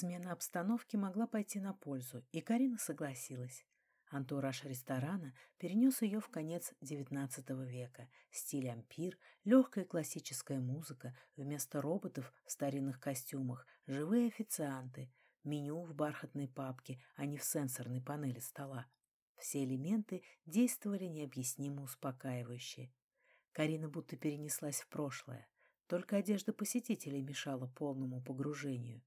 Смена обстановки могла пойти на пользу, и Карина согласилась. Антураж ресторана перенес ее в конец XIX века. Стиль ампир, легкая классическая музыка, вместо роботов в старинных костюмах, живые официанты, меню в бархатной папке, а не в сенсорной панели стола. Все элементы действовали необъяснимо успокаивающе. Карина будто перенеслась в прошлое. Только одежда посетителей мешала полному погружению.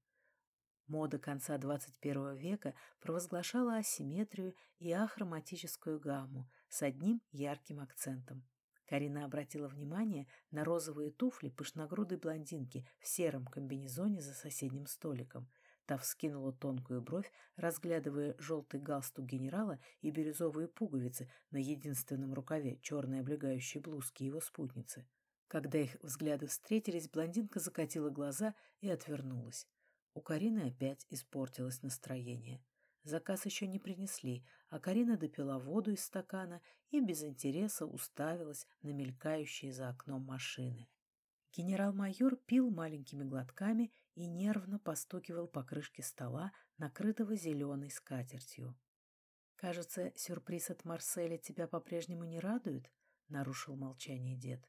Мода конца XXI века провозглашала асимметрию и ахроматическую гамму с одним ярким акцентом. Карина обратила внимание на розовые туфли пышногрудой блондинки в сером комбинезоне за соседним столиком. Та вскинула тонкую бровь, разглядывая желтый галстук генерала и бирюзовые пуговицы на единственном рукаве черной облегающей блузки его спутницы. Когда их взгляды встретились, блондинка закатила глаза и отвернулась. У Карины опять испортилось настроение. Заказ еще не принесли, а Карина допила воду из стакана и без интереса уставилась на мелькающие за окном машины. Генерал-майор пил маленькими глотками и нервно постукивал по крышке стола, накрытого зеленой скатертью. «Кажется, сюрприз от Марселя тебя по-прежнему не радует?» — нарушил молчание дед.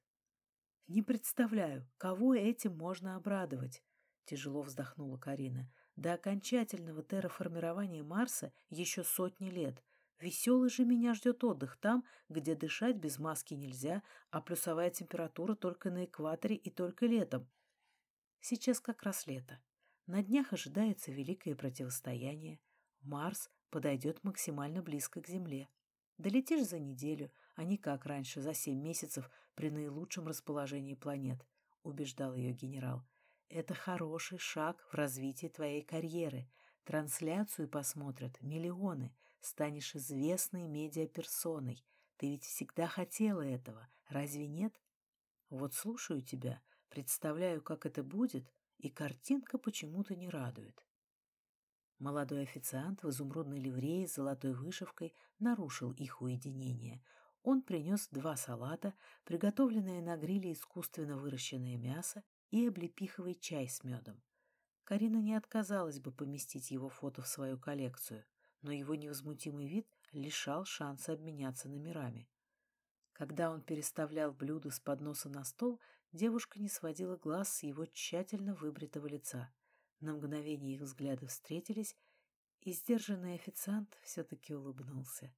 «Не представляю, кого этим можно обрадовать», Тяжело вздохнула Карина. До окончательного терраформирования Марса еще сотни лет. Веселый же меня ждет отдых там, где дышать без маски нельзя, а плюсовая температура только на экваторе и только летом. Сейчас как раз лето. На днях ожидается великое противостояние. Марс подойдет максимально близко к Земле. Долетишь за неделю, а не как раньше, за семь месяцев при наилучшем расположении планет, убеждал ее генерал. Это хороший шаг в развитии твоей карьеры. Трансляцию посмотрят миллионы. Станешь известной медиаперсоной. Ты ведь всегда хотела этого, разве нет? Вот слушаю тебя, представляю, как это будет, и картинка почему-то не радует. Молодой официант в изумрудной ливрее с золотой вышивкой нарушил их уединение. Он принес два салата, приготовленное на гриле искусственно выращенное мясо и облепиховый чай с медом. Карина не отказалась бы поместить его фото в свою коллекцию, но его невозмутимый вид лишал шанса обменяться номерами. Когда он переставлял блюдо с подноса на стол, девушка не сводила глаз с его тщательно выбритого лица. На мгновение их взгляды встретились, и сдержанный официант все-таки улыбнулся.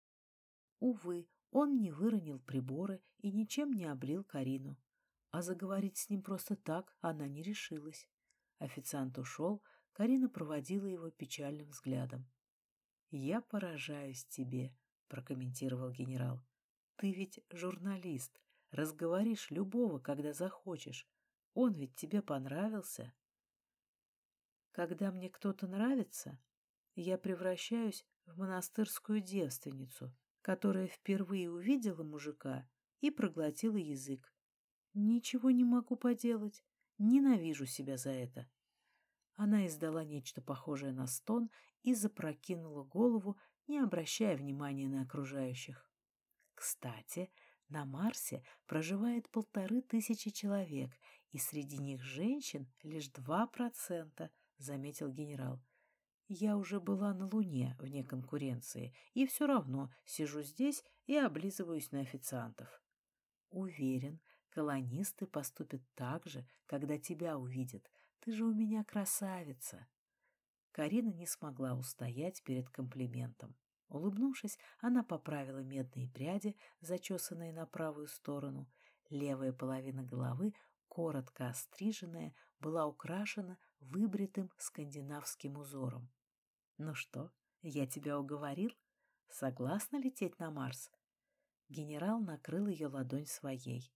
Увы, он не выронил приборы и ничем не облил Карину а заговорить с ним просто так она не решилась. Официант ушел, Карина проводила его печальным взглядом. «Я поражаюсь тебе», — прокомментировал генерал. «Ты ведь журналист, разговоришь любого, когда захочешь. Он ведь тебе понравился». «Когда мне кто-то нравится, я превращаюсь в монастырскую девственницу, которая впервые увидела мужика и проглотила язык. Ничего не могу поделать. Ненавижу себя за это. Она издала нечто похожее на стон и запрокинула голову, не обращая внимания на окружающих. Кстати, на Марсе проживает полторы тысячи человек, и среди них женщин лишь два процента, заметил генерал. Я уже была на Луне вне конкуренции, и все равно сижу здесь и облизываюсь на официантов. Уверен, Колонисты поступят так же, когда тебя увидят. Ты же у меня красавица. Карина не смогла устоять перед комплиментом. Улыбнувшись, она поправила медные пряди, зачесанные на правую сторону. Левая половина головы, коротко остриженная, была украшена выбритым скандинавским узором. «Ну что, я тебя уговорил? Согласна лететь на Марс?» Генерал накрыл ее ладонь своей.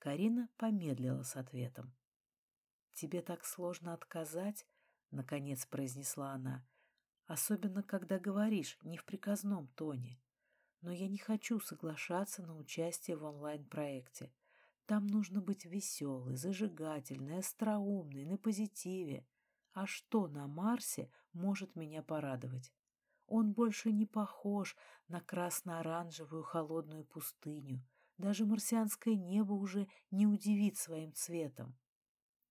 Карина помедлила с ответом. «Тебе так сложно отказать?» — наконец произнесла она. «Особенно, когда говоришь не в приказном тоне. Но я не хочу соглашаться на участие в онлайн-проекте. Там нужно быть веселой, зажигательной, остроумной, на позитиве. А что на Марсе может меня порадовать? Он больше не похож на красно-оранжевую холодную пустыню, даже марсианское небо уже не удивит своим цветом.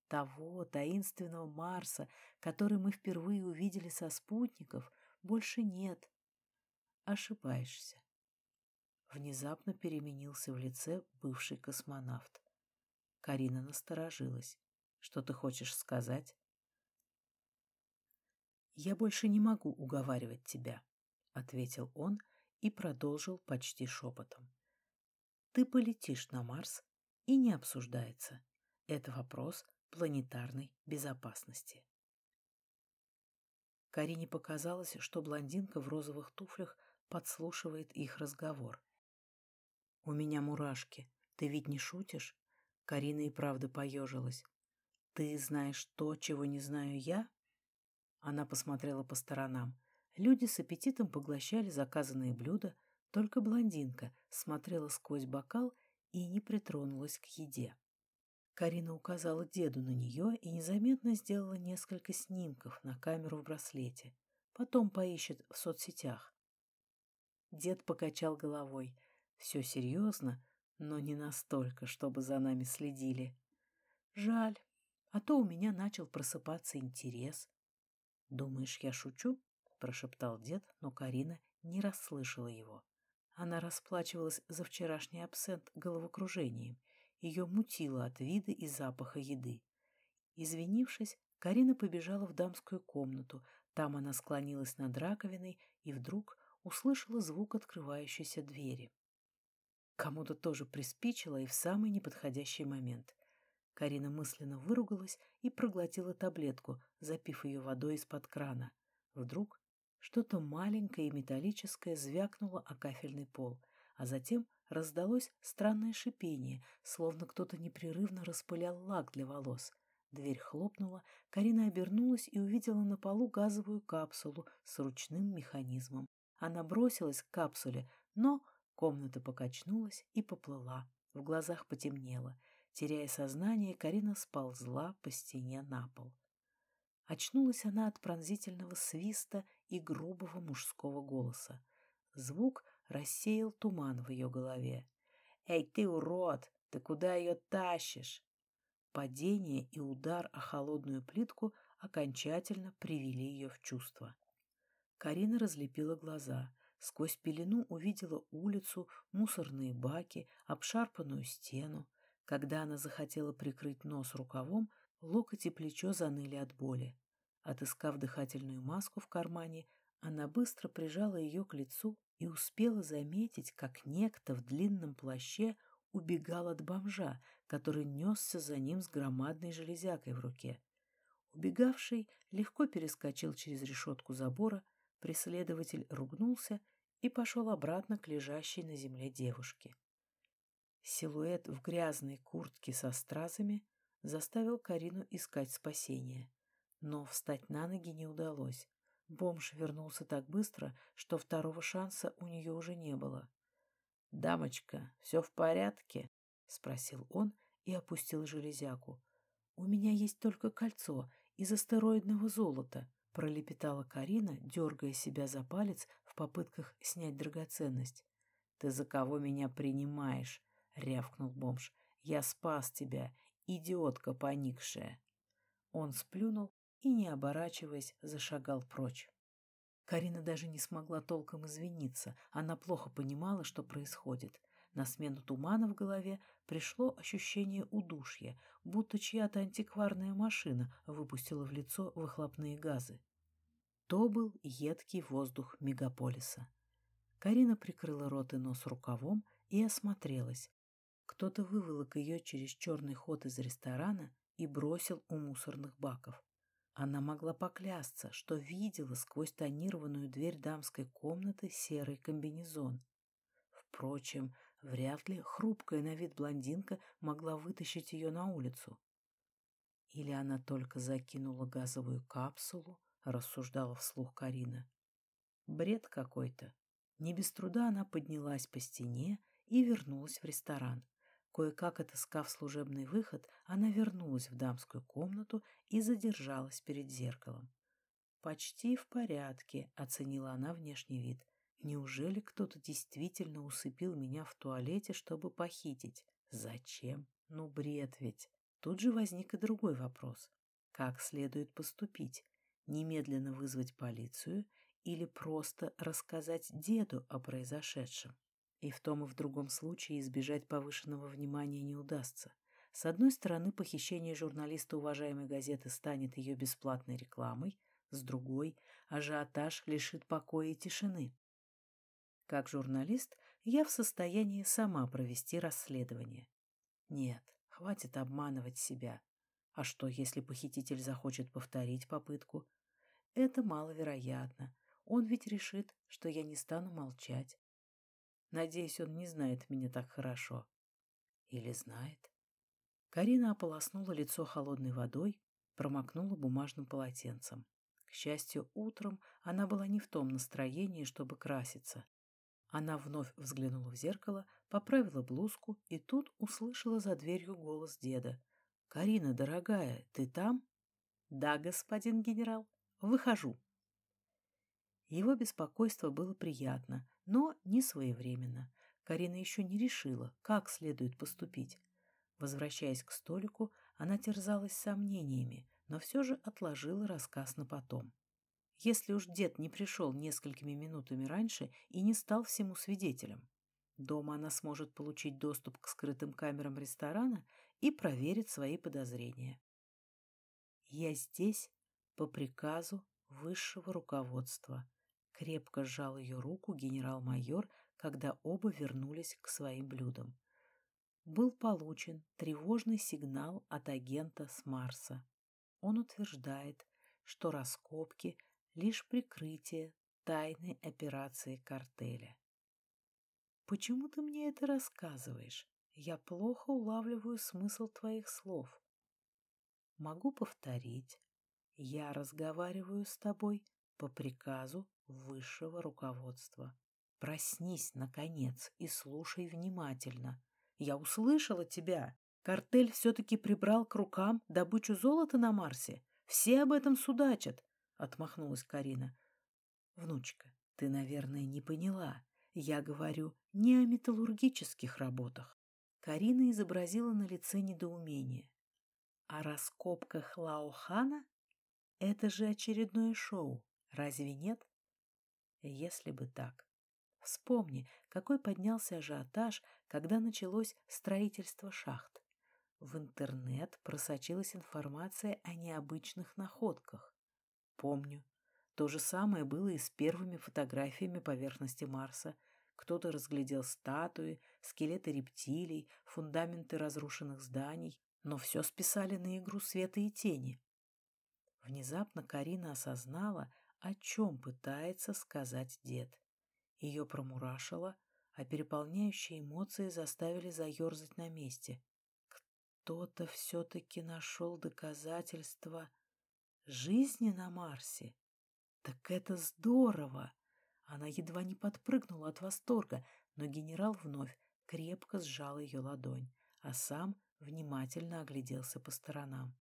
Того таинственного Марса, который мы впервые увидели со спутников, больше нет. Ошибаешься. Внезапно переменился в лице бывший космонавт. Карина насторожилась. Что ты хочешь сказать? «Я больше не могу уговаривать тебя», — ответил он и продолжил почти шепотом. «Ты полетишь на Марс, и не обсуждается. Это вопрос планетарной безопасности». Карине показалось, что блондинка в розовых туфлях подслушивает их разговор. «У меня мурашки. Ты ведь не шутишь?» Карина и правда поежилась. «Ты знаешь то, чего не знаю я?» Она посмотрела по сторонам. Люди с аппетитом поглощали заказанные блюда, только блондинка смотрела сквозь бокал и не притронулась к еде. Карина указала деду на нее и незаметно сделала несколько снимков на камеру в браслете. Потом поищет в соцсетях. Дед покачал головой. Все серьезно, но не настолько, чтобы за нами следили. Жаль, а то у меня начал просыпаться интерес. «Думаешь, я шучу?» — прошептал дед, но Карина не расслышала его. Она расплачивалась за вчерашний абсент головокружением. Ее мутило от вида и запаха еды. Извинившись, Карина побежала в дамскую комнату. Там она склонилась над раковиной и вдруг услышала звук открывающейся двери. Кому-то тоже приспичило и в самый неподходящий момент. Карина мысленно выругалась и проглотила таблетку, запив ее водой из-под крана. Вдруг что-то маленькое и металлическое звякнуло о кафельный пол, а затем раздалось странное шипение, словно кто-то непрерывно распылял лак для волос. Дверь хлопнула, Карина обернулась и увидела на полу газовую капсулу с ручным механизмом. Она бросилась к капсуле, но комната покачнулась и поплыла. В глазах потемнело — Теряя сознание, Карина сползла по стене на пол. Очнулась она от пронзительного свиста и грубого мужского голоса. Звук рассеял туман в ее голове. «Эй, ты урод! Ты куда ее тащишь?» Падение и удар о холодную плитку окончательно привели ее в чувство. Карина разлепила глаза. Сквозь пелену увидела улицу, мусорные баки, обшарпанную стену. Когда она захотела прикрыть нос рукавом, локоть и плечо заныли от боли. Отыскав дыхательную маску в кармане, она быстро прижала ее к лицу и успела заметить, как некто в длинном плаще убегал от бомжа, который несся за ним с громадной железякой в руке. Убегавший легко перескочил через решетку забора, преследователь ругнулся и пошел обратно к лежащей на земле девушке. Силуэт в грязной куртке со стразами заставил Карину искать спасения. Но встать на ноги не удалось. Бомж вернулся так быстро, что второго шанса у нее уже не было. «Дамочка, все в порядке?» — спросил он и опустил железяку. «У меня есть только кольцо из астероидного золота», — пролепетала Карина, дергая себя за палец в попытках снять драгоценность. «Ты за кого меня принимаешь?» — рявкнул бомж. «Я спас тебя, идиотка поникшая!» Он сплюнул и, не оборачиваясь, зашагал прочь. Карина даже не смогла толком извиниться. Она плохо понимала, что происходит. На смену тумана в голове пришло ощущение удушья, будто чья-то антикварная машина выпустила в лицо выхлопные газы. То был едкий воздух мегаполиса. Карина прикрыла рот и нос рукавом и осмотрелась. Кто-то выволок ее через черный ход из ресторана и бросил у мусорных баков. Она могла поклясться, что видела сквозь тонированную дверь дамской комнаты серый комбинезон. Впрочем, вряд ли хрупкая на вид блондинка могла вытащить ее на улицу. Или она только закинула газовую капсулу, рассуждала вслух Карина. Бред какой-то. Не без труда она поднялась по стене и вернулась в ресторан. Кое-как отыскав служебный выход, она вернулась в дамскую комнату и задержалась перед зеркалом. «Почти в порядке», — оценила она внешний вид. «Неужели кто-то действительно усыпил меня в туалете, чтобы похитить? Зачем? Ну, бред ведь!» Тут же возник и другой вопрос. Как следует поступить? Немедленно вызвать полицию или просто рассказать деду о произошедшем? И в том и в другом случае избежать повышенного внимания не удастся. С одной стороны, похищение журналиста уважаемой газеты станет ее бесплатной рекламой, с другой – ажиотаж лишит покоя и тишины. Как журналист я в состоянии сама провести расследование. Нет, хватит обманывать себя. А что, если похититель захочет повторить попытку? Это маловероятно. Он ведь решит, что я не стану молчать. Надеюсь, он не знает меня так хорошо. Или знает? Карина ополоснула лицо холодной водой, промокнула бумажным полотенцем. К счастью, утром она была не в том настроении, чтобы краситься. Она вновь взглянула в зеркало, поправила блузку и тут услышала за дверью голос деда. «Карина, дорогая, ты там?» «Да, господин генерал. Выхожу». Его беспокойство было приятно, но не своевременно. Карина еще не решила, как следует поступить. Возвращаясь к столику, она терзалась сомнениями, но все же отложила рассказ на потом. Если уж дед не пришел несколькими минутами раньше и не стал всему свидетелем. Дома она сможет получить доступ к скрытым камерам ресторана и проверить свои подозрения. «Я здесь по приказу высшего руководства», — крепко сжал ее руку генерал-майор, когда оба вернулись к своим блюдам. Был получен тревожный сигнал от агента с Марса. Он утверждает, что раскопки — лишь прикрытие тайной операции картеля. Почему ты мне это рассказываешь? Я плохо улавливаю смысл твоих слов. Могу повторить. Я разговариваю с тобой по приказу высшего руководства. Проснись, наконец, и слушай внимательно. Я услышала тебя. Картель все-таки прибрал к рукам добычу золота на Марсе. Все об этом судачат, — отмахнулась Карина. Внучка, ты, наверное, не поняла. Я говорю не о металлургических работах. Карина изобразила на лице недоумение. О раскопках Лаохана? Это же очередное шоу, разве нет? Если бы так. Вспомни, какой поднялся ажиотаж, когда началось строительство шахт. В интернет просочилась информация о необычных находках. Помню, то же самое было и с первыми фотографиями поверхности Марса. Кто-то разглядел статуи, скелеты рептилий, фундаменты разрушенных зданий, но все списали на игру света и тени. Внезапно Карина осознала, о чем пытается сказать дед. Ее промурашило, а переполняющие эмоции заставили заерзать на месте. Кто-то все-таки нашел доказательства жизни на Марсе. Так это здорово! Она едва не подпрыгнула от восторга, но генерал вновь крепко сжал ее ладонь, а сам внимательно огляделся по сторонам.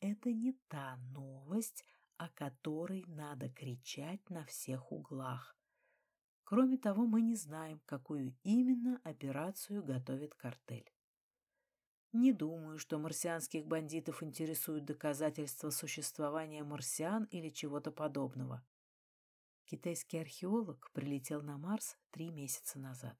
Это не та новость, о которой надо кричать на всех углах. Кроме того, мы не знаем, какую именно операцию готовит картель. Не думаю, что марсианских бандитов интересуют доказательства существования марсиан или чего-то подобного. Китайский археолог прилетел на Марс три месяца назад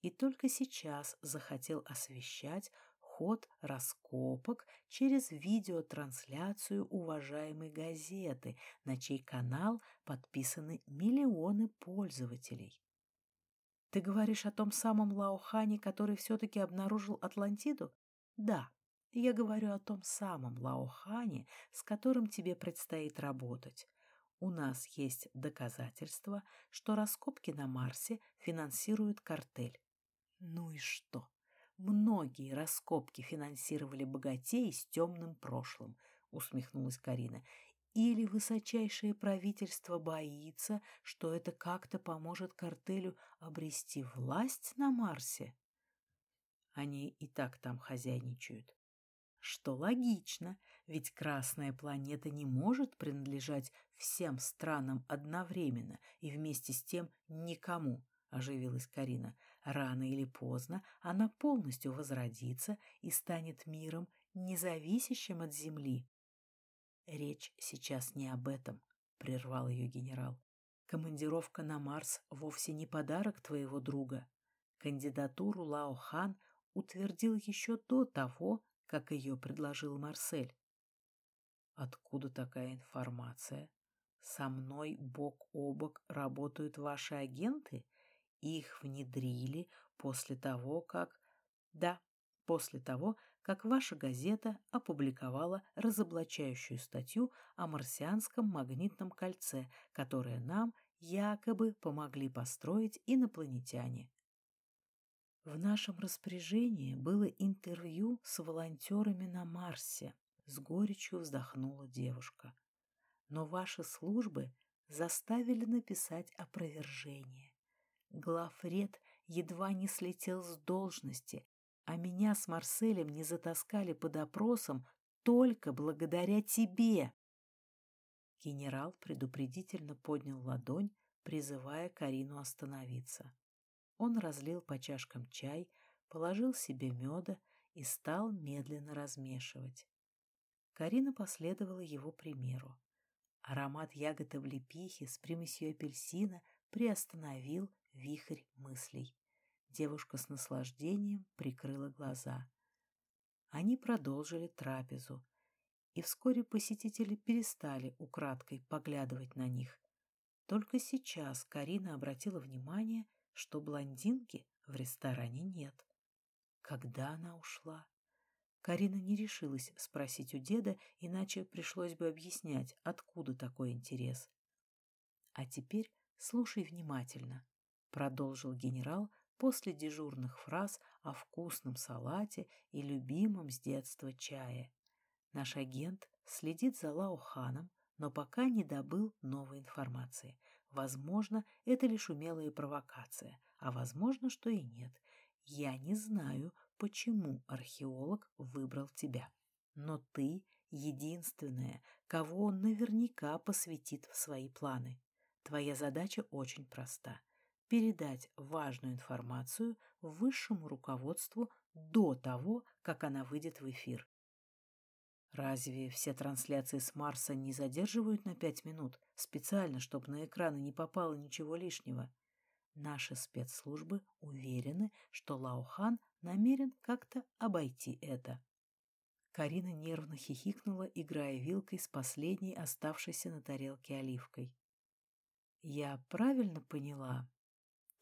и только сейчас захотел освещать ход раскопок через видеотрансляцию уважаемой газеты, на чей канал подписаны миллионы пользователей. Ты говоришь о том самом Лаохане, который все-таки обнаружил Атлантиду? Да, я говорю о том самом Лаохане, с которым тебе предстоит работать. У нас есть доказательства, что раскопки на Марсе финансирует картель. Ну и что? Многие раскопки финансировали богатеи с темным прошлым, усмехнулась Карина. Или высочайшее правительство боится, что это как-то поможет картелю обрести власть на Марсе? Они и так там хозяйничают. Что логично, ведь Красная планета не может принадлежать всем странам одновременно и вместе с тем никому, оживилась Карина. Рано или поздно она полностью возродится и станет миром независящим от Земли. Речь сейчас не об этом, прервал ее генерал. Командировка на Марс вовсе не подарок твоего друга. Кандидатуру Лао Хан утвердил еще до того, как ее предложил Марсель. Откуда такая информация? Со мной бок о бок работают ваши агенты? Их внедрили после того, как... Да, после того, как ваша газета опубликовала разоблачающую статью о марсианском магнитном кольце, которое нам якобы помогли построить инопланетяне. В нашем распоряжении было интервью с волонтерами на Марсе, с горечью вздохнула девушка. Но ваши службы заставили написать опровержение. Главред едва не слетел с должности, а меня с Марселем не затаскали под опросом только благодаря тебе. Генерал предупредительно поднял ладонь, призывая Карину остановиться. Он разлил по чашкам чай, положил себе меда и стал медленно размешивать. Карина последовала его примеру. Аромат ягод облепихи с примесью апельсина приостановил вихрь мыслей. Девушка с наслаждением прикрыла глаза. Они продолжили трапезу, и вскоре посетители перестали украдкой поглядывать на них. Только сейчас Карина обратила внимание, что блондинки в ресторане нет. Когда она ушла? Карина не решилась спросить у деда, иначе пришлось бы объяснять, откуда такой интерес. «А теперь слушай внимательно», — продолжил генерал после дежурных фраз о вкусном салате и любимом с детства чае. Наш агент следит за Лаоханом, но пока не добыл новой информации. Возможно, это лишь умелая провокация, а возможно, что и нет. Я не знаю, почему археолог выбрал тебя. Но ты единственная, кого он наверняка посвятит в свои планы. Твоя задача очень проста – передать важную информацию высшему руководству до того, как она выйдет в эфир. Разве все трансляции с Марса не задерживают на пять минут, специально, чтобы на экраны не попало ничего лишнего? Наши спецслужбы уверены, что Лаухан намерен как-то обойти это. Карина нервно хихикнула, играя вилкой с последней оставшейся на тарелке оливкой. «Я правильно поняла?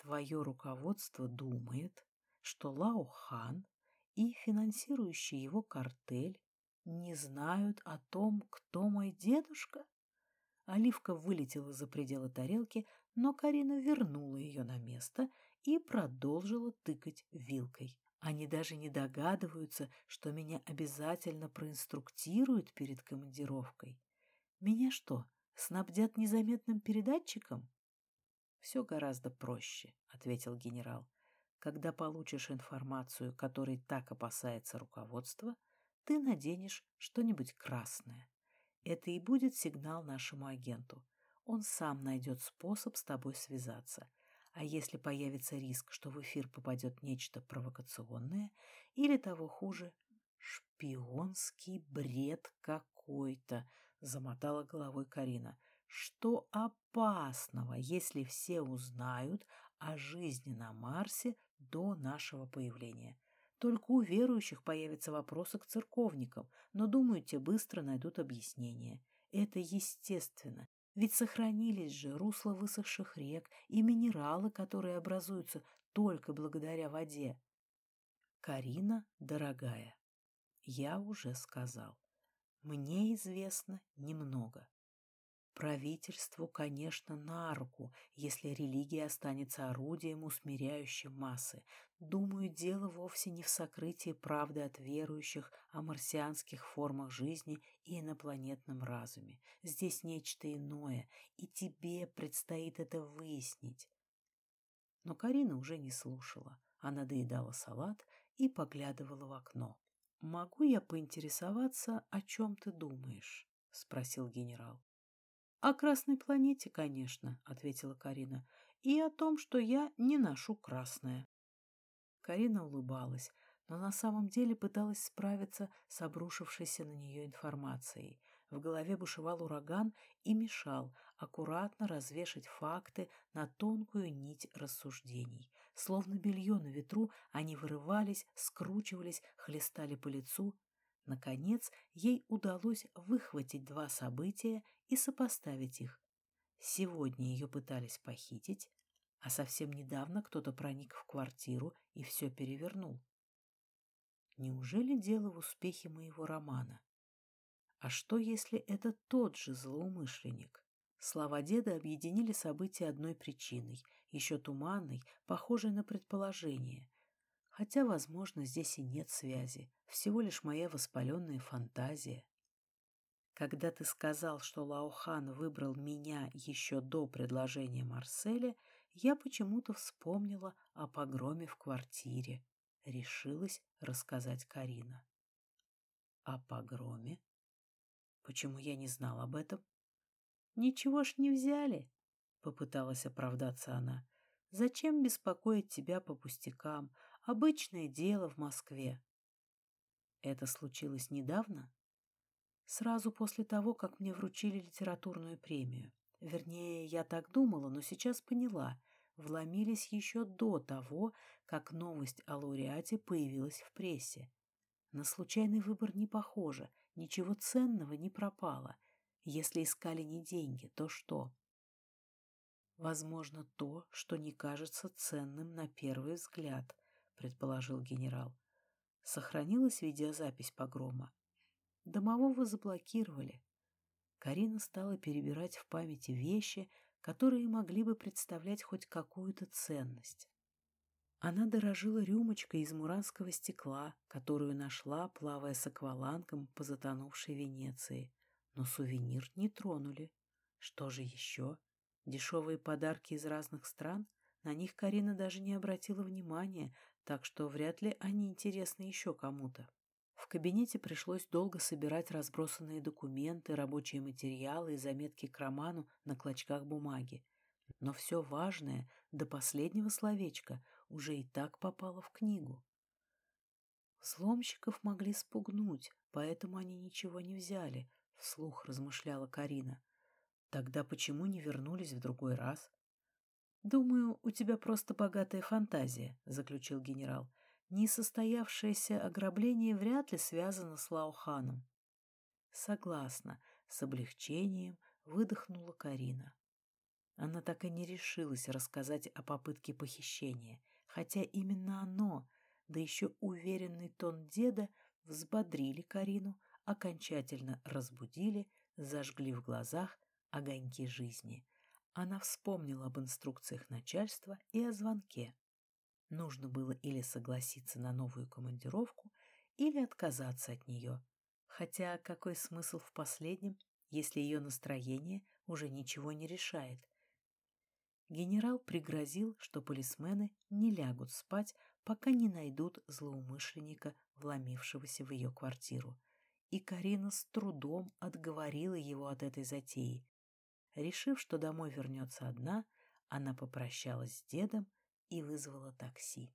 Твое руководство думает, что Лаухан и финансирующий его картель не знают о том, кто мой дедушка? Оливка вылетела за пределы тарелки, но Карина вернула ее на место и продолжила тыкать вилкой. Они даже не догадываются, что меня обязательно проинструктируют перед командировкой. Меня что, снабдят незаметным передатчиком? Все гораздо проще, ответил генерал. Когда получишь информацию, которой так опасается руководство, ты наденешь что-нибудь красное. Это и будет сигнал нашему агенту. Он сам найдет способ с тобой связаться. А если появится риск, что в эфир попадет нечто провокационное или того хуже, шпионский бред какой-то, замотала головой Карина. Что опасного, если все узнают о жизни на Марсе до нашего появления? Только у верующих появятся вопросы к церковникам, но, думаю, те быстро найдут объяснение. Это естественно, ведь сохранились же русла высохших рек и минералы, которые образуются только благодаря воде. Карина, дорогая, я уже сказал, мне известно немного. Правительству, конечно, на руку, если религия останется орудием, усмиряющим массы. Думаю, дело вовсе не в сокрытии правды от верующих о марсианских формах жизни и инопланетном разуме. Здесь нечто иное, и тебе предстоит это выяснить. Но Карина уже не слушала. Она доедала салат и поглядывала в окно. «Могу я поинтересоваться, о чем ты думаешь?» — спросил генерал. «О красной планете, конечно», — ответила Карина, — «и о том, что я не ношу красное». Карина улыбалась. но на самом деле пыталась справиться с обрушившейся на нее информацией. В голове бушевал ураган и мешал аккуратно развешать факты на тонкую нить рассуждений. Словно белье на ветру, они вырывались, скручивались, хлестали по лицу. Наконец, ей удалось выхватить два события и сопоставить их. Сегодня ее пытались похитить, а совсем недавно кто-то проник в квартиру и все перевернул. Неужели дело в успехе моего романа? А что, если это тот же злоумышленник? Слова деда объединили события одной причиной, еще туманной, похожей на предположение. Хотя, возможно, здесь и нет связи, всего лишь моя воспаленная фантазия. Когда ты сказал, что Лаухан выбрал меня еще до предложения Марселя, я почему-то вспомнила о погроме в квартире решилась рассказать Карина. О погроме? Почему я не знал об этом? Ничего ж не взяли, попыталась оправдаться она. Зачем беспокоить тебя по пустякам? Обычное дело в Москве. Это случилось недавно? Сразу после того, как мне вручили литературную премию. Вернее, я так думала, но сейчас поняла вломились еще до того, как новость о лауреате появилась в прессе. На случайный выбор не похоже, ничего ценного не пропало. Если искали не деньги, то что? Возможно, то, что не кажется ценным на первый взгляд, предположил генерал. Сохранилась видеозапись погрома. Домового заблокировали. Карина стала перебирать в памяти вещи, которые могли бы представлять хоть какую-то ценность. Она дорожила рюмочкой из муранского стекла, которую нашла, плавая с аквалангом по затонувшей Венеции. Но сувенир не тронули. Что же еще? Дешевые подарки из разных стран? На них Карина даже не обратила внимания, так что вряд ли они интересны еще кому-то. В кабинете пришлось долго собирать разбросанные документы, рабочие материалы и заметки к роману на клочках бумаги. Но все важное, до последнего словечка, уже и так попало в книгу. Сломщиков могли спугнуть, поэтому они ничего не взяли, — вслух размышляла Карина. Тогда почему не вернулись в другой раз? — Думаю, у тебя просто богатая фантазия, — заключил генерал. Несостоявшееся ограбление вряд ли связано с Лауханом. Согласна, с облегчением выдохнула Карина. Она так и не решилась рассказать о попытке похищения, хотя именно оно, да еще уверенный тон деда, взбодрили Карину, окончательно разбудили, зажгли в глазах огоньки жизни. Она вспомнила об инструкциях начальства и о звонке. Нужно было или согласиться на новую командировку, или отказаться от нее. Хотя какой смысл в последнем, если ее настроение уже ничего не решает? Генерал пригрозил, что полисмены не лягут спать, пока не найдут злоумышленника, вломившегося в ее квартиру. И Карина с трудом отговорила его от этой затеи. Решив, что домой вернется одна, она попрощалась с дедом и вызвала такси.